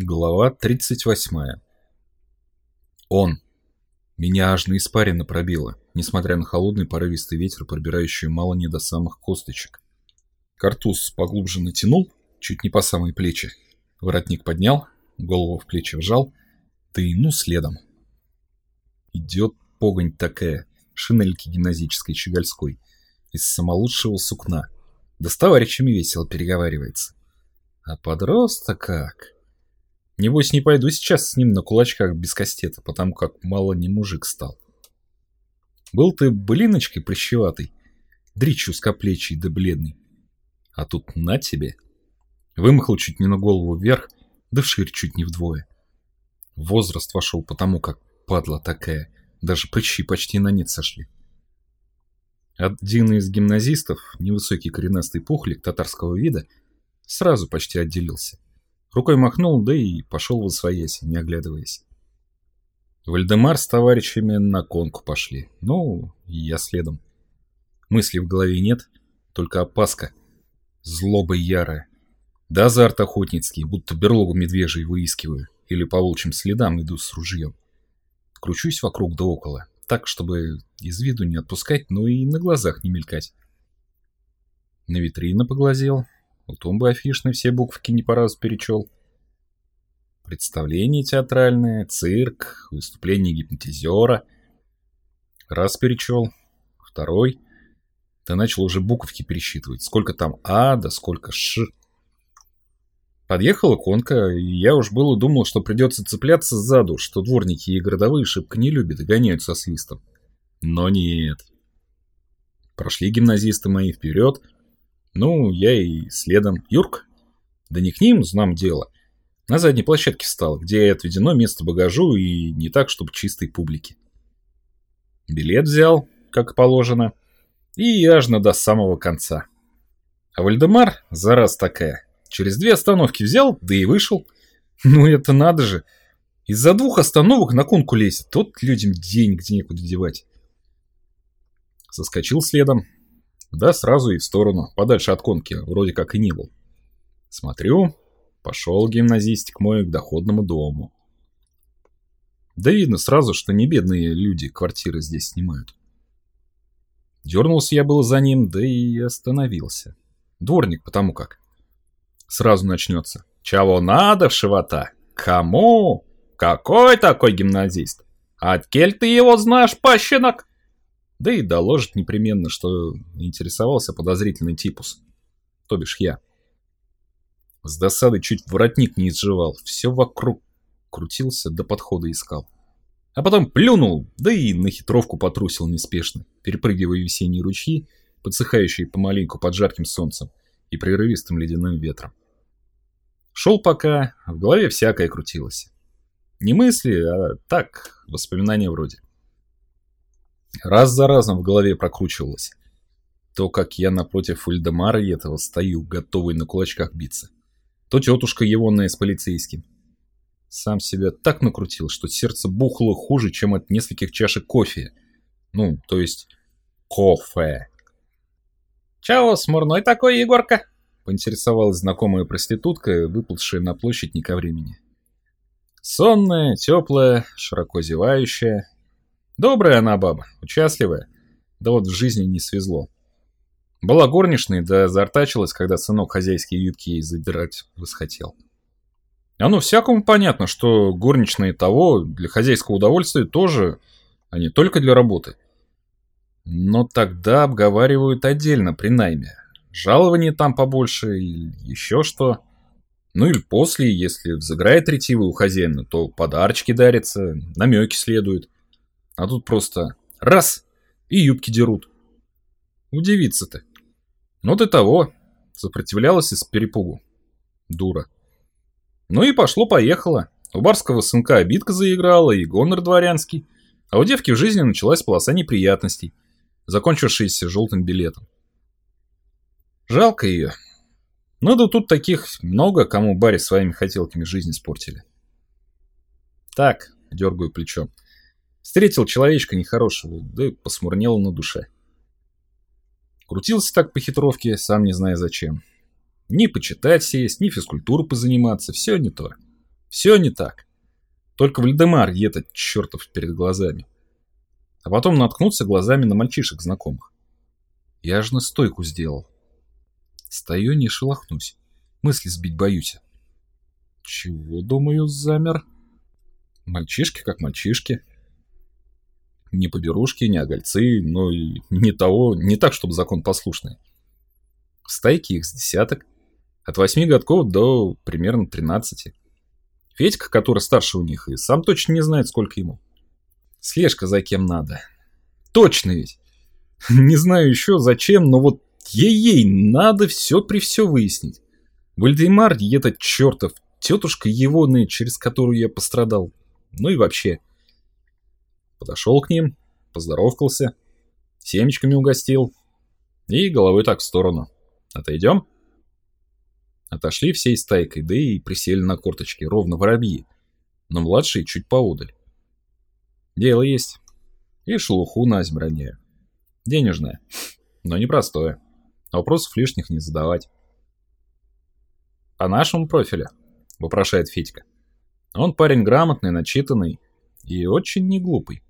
Глава 38. Он. Меня аж на испарина пробило, несмотря на холодный порывистый ветер, пробирающий мало не до самых косточек. Картуз поглубже натянул, чуть не по самые плечи. Воротник поднял, голову в плечи вжал, да и ну следом. Идет погонь такая, шинельки гимназической щегольской, из самолучшего сукна. Да с товарищами весело переговаривается. А подросток как... Небось, не пойду сейчас с ним на кулачках без кастета, потому как мало не мужик стал. Был ты блиночкой прыщеватый, дричь узкоплечий да бледный. А тут на тебе. Вымахал чуть не на голову вверх, да вширь чуть не вдвое. возраст вошел потому, как падла такая, даже прыщи почти на нет сошли. Один из гимназистов, невысокий коренастый пухлик татарского вида, сразу почти отделился. Рукой махнул, да и пошел в освоясь, не оглядываясь. Вальдемар с товарищами на конку пошли. Ну, я следом. Мысли в голове нет, только опаска. Злоба ярая. Да азарт охотницкий, будто берлогу медвежий выискиваю. Или по волчьим следам иду с ружьем. Кручусь вокруг да около. Так, чтобы из виду не отпускать, но и на глазах не мелькать. На витрину поглазел, у тумбы афишной все буквки не по разу перечел. Представление театральное, цирк, выступление гипнотизера. Раз перечел, второй. Ты начал уже буковки пересчитывать. Сколько там А, да сколько Ш. Подъехала конка, и я уж было думал, что придется цепляться сзаду, что дворники и городовые шибко не любят и гоняют со свистом. Но нет. Прошли гимназисты мои вперед, ну, я и следом. Юрк? Да не к ним, знам дело. На задней площадке встал, где отведено место багажу и не так, чтобы чистой публике. Билет взял, как положено, и аж до самого конца. А Вальдемар, зараз такая, через две остановки взял, да и вышел. Ну это надо же. Из-за двух остановок на конку лезет, тот людям денег где некуда девать. Соскочил следом, да, сразу и в сторону, подальше от конки, вроде как и не был. Смотрю, пошел гимназистик мой к доходному дому. Да видно сразу, что не бедные люди квартиры здесь снимают. Дернулся я было за ним, да и остановился. Дворник потому как. Сразу начнется. Чего надо, вшивота? Кому? Какой такой гимназист? От кель ты его знаешь, пащенок? Да и доложит непременно, что интересовался подозрительный типус. То бишь я. С досады чуть воротник не изживал, все вокруг крутился, до подхода искал. А потом плюнул, да и на хитровку потрусил неспешно, перепрыгивая весенние ручьи, подсыхающие помаленьку под жарким солнцем и прерывистым ледяным ветром. Шел пока, в голове всякое крутилось. Не мысли, а так, воспоминания вроде. Раз за разом в голове прокручивалось. То, как я напротив Ульдемара и этого стою, готовый на кулачках биться. То тетушка егоная с полицейским. Сам себя так накрутил, что сердце бухло хуже, чем от нескольких чашек кофе. Ну, то есть кофе. «Чего смурной такой, Егорка?» поинтересовалась знакомая проститутка, выплывшая на площадь не ко времени. Сонная, теплая, широко зевающая, Добрая она баба, участливая. Да вот в жизни не свезло. Была горничной, да зартачилась, когда сынок хозяйские юбки ей задирать восхотел. Оно всякому понятно, что горничные того для хозяйского удовольствия тоже, а не только для работы. Но тогда обговаривают отдельно при найме. Жалование там побольше или еще что. Ну или после, если взыграет ретивый у хозяина, то подарочки дарятся, намеки следуют. А тут просто раз и юбки дерут. Удивиться-то. Ну ты того, сопротивлялась из перепугу. Дура. Ну и пошло-поехало. У барского сынка обидка заиграла и гонор дворянский. А у девки в жизни началась полоса неприятностей, закончившаяся желтым билетом. Жалко ее. Ну да тут таких много, кому Барри своими хотелками жизнь испортили. Так, дергаю плечом. Встретил человечка нехорошего, да и посмурнело на душе. Крутился так по хитровке, сам не зная зачем. Ни почитать сесть, ни физкультуру позаниматься, все не то. Все не так. Только Вальдемар этот чертов перед глазами. А потом наткнуться глазами на мальчишек знакомых. Я аж на стойку сделал. Стою, не шелохнусь. Мысли сбить боюсь. Чего, думаю, замер? Мальчишки как мальчишки. Не поберушки, не огольцы, но и не того, не так, чтобы закон послушный. В стайке их с десяток. От восьми годков до примерно тринадцати. Федька, который старше у них, и сам точно не знает, сколько ему. Слежка за кем надо. Точно ведь. Не знаю еще зачем, но вот ей-ей надо все при все выяснить. Вальдемар, этот чертов, тетушка егоная, через которую я пострадал. Ну и вообще. Подошел к ним, поздоровкался, семечками угостил и головой так в сторону. Отойдем? Отошли всей стайкой, да и присели на корточки, ровно воробьи, но младшие чуть поодаль. Дело есть. И шелуху на роняю. Денежное, но непростое. Вопросов лишних не задавать. «По нашему профилю?» – вопрошает Федька. Он парень грамотный, начитанный и очень неглупый.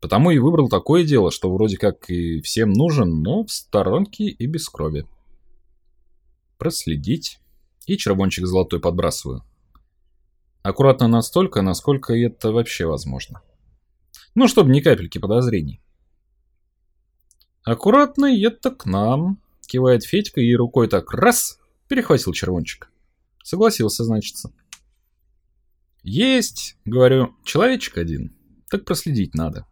Потому и выбрал такое дело, что вроде как и всем нужен, но в сторонке и без крови. Проследить. И червончик золотой подбрасываю. Аккуратно настолько, насколько это вообще возможно. Ну, чтобы ни капельки подозрений. Аккуратно это к нам, кивает Федька и рукой так раз, перехватил червончик. Согласился, значится. Есть, говорю, человечек один. Так проследить надо.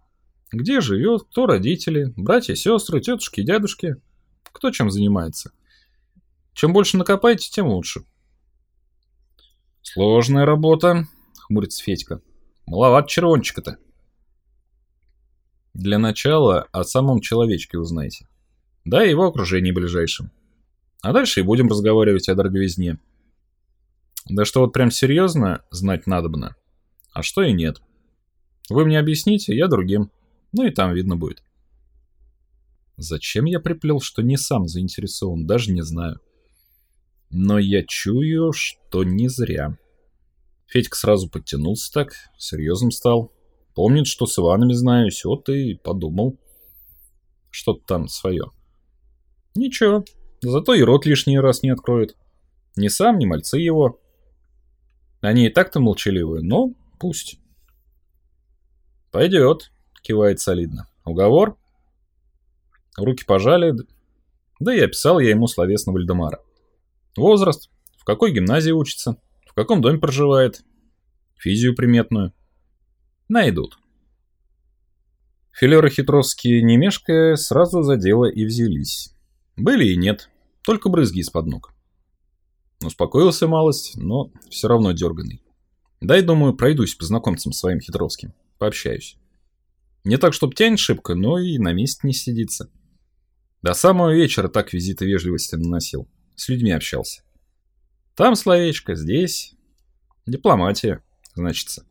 Где живет, кто родители, братья, сестры, тетушки, дядушки. Кто чем занимается. Чем больше накопаете, тем лучше. Сложная работа, хмурится Федька. Маловат червончика-то. Для начала о самом человечке узнайте. Да и его окружении ближайшем. А дальше и будем разговаривать о дороговизне. Да что вот прям серьезно знать надобно. А что и нет. Вы мне объясните, я другим. Ну и там видно будет. Зачем я приплел, что не сам заинтересован, даже не знаю. Но я чую, что не зря. Федька сразу подтянулся так, серьезным стал. Помнит, что с Иванами знаюсь, вот и подумал. Что-то там свое. Ничего, зато и рот лишний раз не откроет. Ни сам, ни мальцы его. Они и так-то молчаливые, но пусть. Пойдет, кивает солидно. Уговор? Руки пожали. Да и описал я ему словесно Вальдемара. Возраст, в какой гимназии учится, в каком доме проживает, физию приметную. Найдут. Филеры хитровские, не мешкая, сразу за дело и взялись. Были и нет, только брызги из-под ног. Успокоился малость, но все равно дерганый. Дай, думаю, пройдусь по знакомцам своим хитровским, пообщаюсь. Не так, чтоб тянет шибко, но и на месте не сидится. До самого вечера так визиты вежливости наносил. С людьми общался. Там словечко, здесь дипломатия, значится.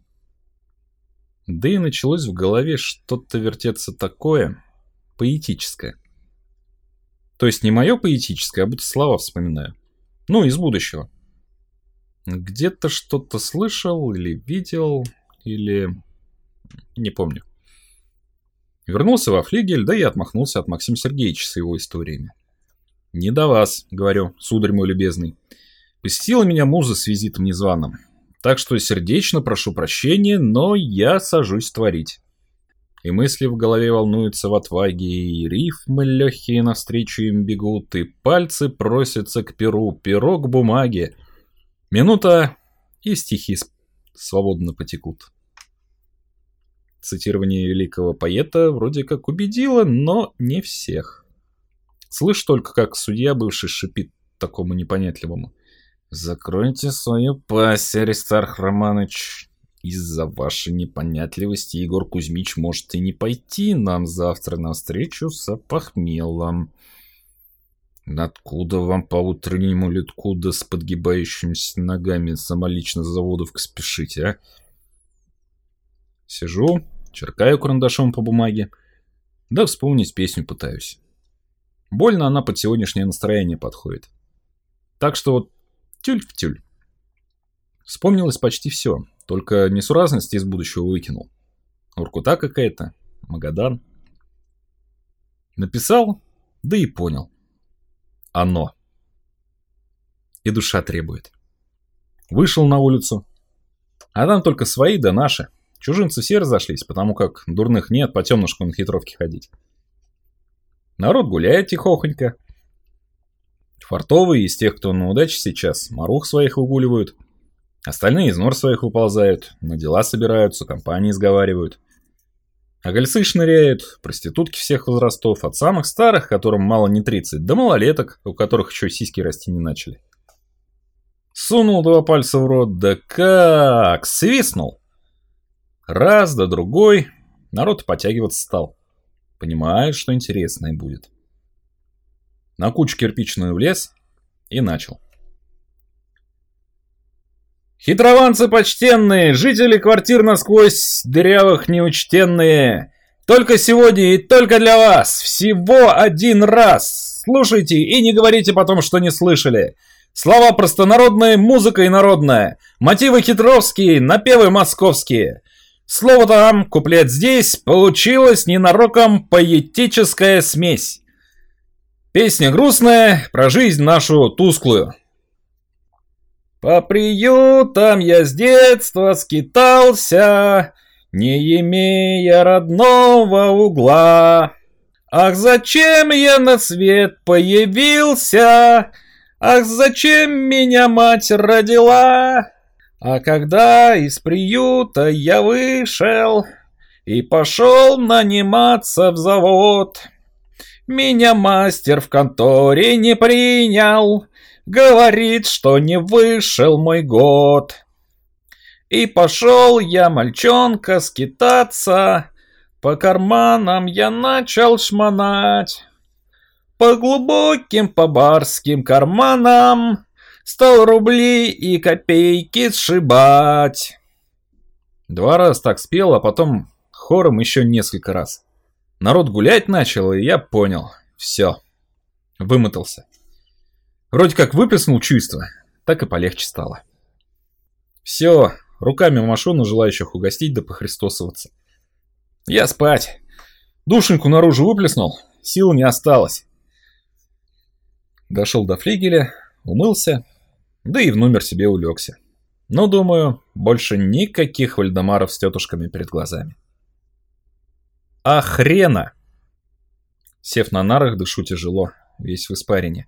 Да и началось в голове что-то вертеться такое поэтическое. То есть не мое поэтическое, а будто слова вспоминаю. Ну, из будущего. Где-то что-то слышал или видел, или... Не помню. Вернулся во флигель, да и отмахнулся от Максима Сергеевича с его историями. «Не до вас», — говорю, сударь мой любезный. Посетила меня муза с визитом незваным. Так что сердечно прошу прощения, но я сажусь творить. И мысли в голове волнуются в отваге, и рифмы легкие навстречу им бегут, и пальцы просятся к перу, перо к бумаге. Минута, и стихи свободно потекут. Цитирование великого поэта вроде как убедило, но не всех. Слышь только, как судья бывший шипит такому непонятливому. «Закройте свою пасть, Аристарх Романыч. Из-за вашей непонятливости Егор Кузьмич может и не пойти нам завтра навстречу с опохмелом. Откуда вам по утреннему литку да с подгибающимися ногами самолично с заводовка спешить, а? Сижу, черкаю карандашом по бумаге, да вспомнить песню пытаюсь. Больно она под сегодняшнее настроение подходит. Так что вот тюль в тюль. Вспомнилось почти все, только несуразности из будущего выкинул. Уркута какая-то, Магадан. Написал, да и понял. Оно. И душа требует. Вышел на улицу. А там только свои да наши. Чужинцы все разошлись, потому как дурных нет по темнушку на хитровке ходить. Народ гуляет тихохонько. Фартовые из тех, кто на удаче сейчас, марух своих выгуливают – Остальные из нор своих выползают, на дела собираются, компании сговаривают. А гольцы шныряют, проститутки всех возрастов, от самых старых, которым мало не 30, до малолеток, у которых еще сиськи расти не начали. Сунул два пальца в рот, да как, свистнул. Раз, да другой, народ потягиваться стал. Понимает, что интересное будет. На кучу кирпичную влез и начал. Хитрованцы почтенные, жители квартир насквозь дырявых неучтенные. Только сегодня и только для вас. Всего один раз. Слушайте и не говорите потом, что не слышали. Слова простонародные, музыка инородная. Мотивы хитровские, напевы московские. Слово там, куплет здесь, получилась ненароком поэтическая смесь. Песня грустная, про жизнь нашу тусклую. По приютам я с детства скитался, не имея родного угла. Ах, зачем я на свет появился? Ах, зачем меня мать родила? А когда из приюта я вышел и пошел наниматься в завод, меня мастер в конторе не принял, Говорит, что не вышел мой год. И пошел я, мальчонка, скитаться, По карманам я начал шмонать. По глубоким, по барским карманам Стал рубли и копейки сшибать. Два раза так спел, а потом хором еще несколько раз. Народ гулять начал, и я понял. Все. Вымотался. Вроде как выплеснул чувство, так и полегче стало. Все, руками машу на желающих угостить да похристосоваться. Я спать. Душеньку наружу выплеснул, сил не осталось. Дошел до флигеля, умылся, да и в номер себе улегся. Но, думаю, больше никаких вальдемаров с тетушками перед глазами. А! Сев на нарах, дышу тяжело, весь в испарине.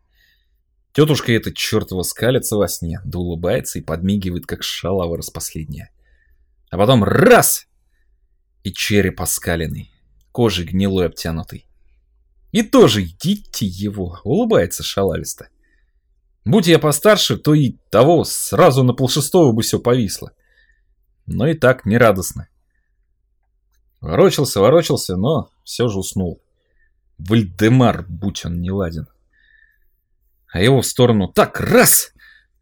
Тетушка эта чертова скалится во сне, да улыбается и подмигивает, как шалава распоследняя. А потом раз! И череп оскаленный, кожей гнилой обтянутый. И тоже идите его, улыбается шалависто. Будь я постарше, то и того сразу на полшестого бы все повисло. Но и так нерадостно. Ворочался, ворочался, но все же уснул. Вальдемар, будь он неладен а его в сторону так раз!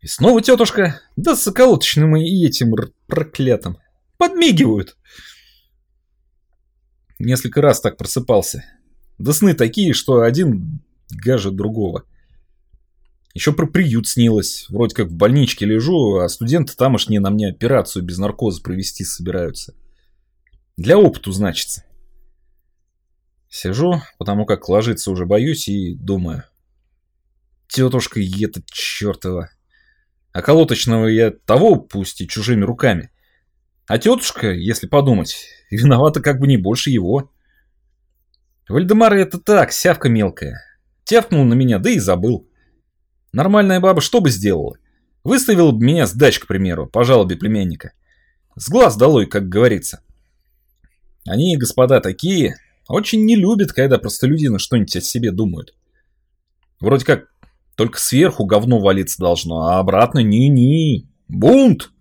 И снова тетушка, да с околоточным и этим проклятым. Подмигивают. Несколько раз так просыпался. Да сны такие, что один гаже другого. Еще про приют снилось. Вроде как в больничке лежу, а студенты тамошние на мне операцию без наркоза провести собираются. Для опыту, значится. Сижу, потому как ложиться уже боюсь и думаю тетушка и эта чертова. А колоточного я того пусть и чужими руками. А тетушка, если подумать, виновата как бы не больше его. Вальдемар это так, сявка мелкая. Тявкнул на меня, да и забыл. Нормальная баба что бы сделала? Выставила бы меня с к примеру, по жалобе племянника. С глаз долой, как говорится. Они, господа, такие, очень не любят, когда простолюдины что-нибудь о себе думают. Вроде как только сверху говно валиться должно, а обратно ни-ни. Бунт!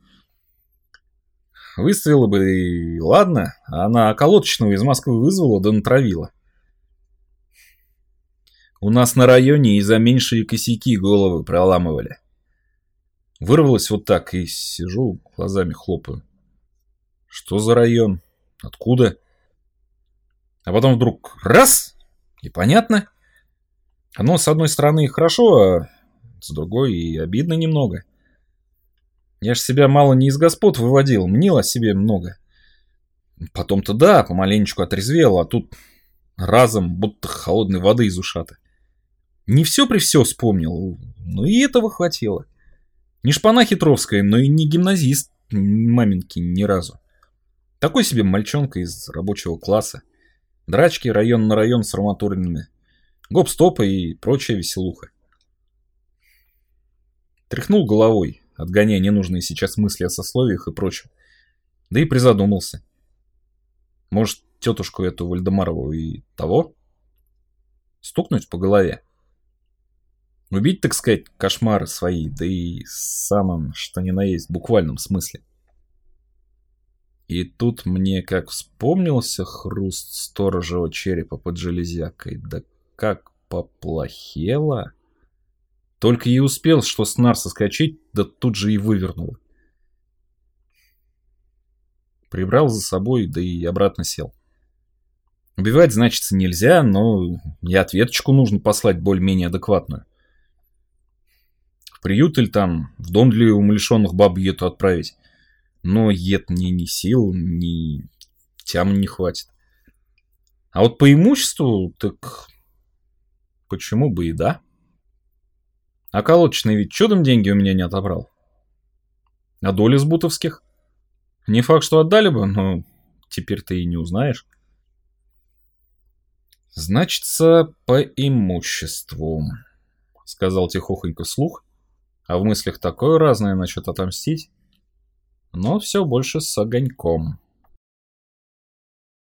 Выставила бы и ладно, а она околоточного из Москвы вызвала да натравила. У нас на районе и за меньшие косяки головы проламывали. Вырвалась вот так и сижу, глазами хлопаю. Что за район? Откуда? А потом вдруг раз, и понятно. Оно, с одной стороны, хорошо, а с другой и обидно немного. Я ж себя мало не из господ выводил, мнил о себе много. Потом-то да, помаленечку отрезвел, а тут разом будто холодной воды из ушата. Не все при все вспомнил, но и этого хватило. Не шпана хитровская, но и не гимназист маменьки ни разу. Такой себе мальчонка из рабочего класса. Драчки район на район с арматурными. Гоп-стопы и прочая веселуха. Тряхнул головой, отгоняя ненужные сейчас мысли о сословиях и прочем. Да и призадумался. Может, тетушку эту Вальдемарову и того? Стукнуть по голове? Убить, так сказать, кошмары свои, да и самым, что ни на есть, буквальном смысле. И тут мне как вспомнился хруст сторожего черепа под железякой, да как поплохело. Только и успел, что снар соскочить, да тут же и вывернул. Прибрал за собой, да и обратно сел. Убивать, значится, нельзя, но и ответочку нужно послать более-менее адекватную. Приют или там, в дом для умалишенных баб ету отправить. Но ед ни, ни сил, ни тям не хватит. А вот по имуществу, так почему бы и да? А колодочный ведь чудом деньги у меня не отобрал. А доли с бутовских? Не факт, что отдали бы, но теперь ты и не узнаешь. Значится, по имуществу, сказал тихохонько слух, а в мыслях такое разное насчет отомстить, но все больше с огоньком.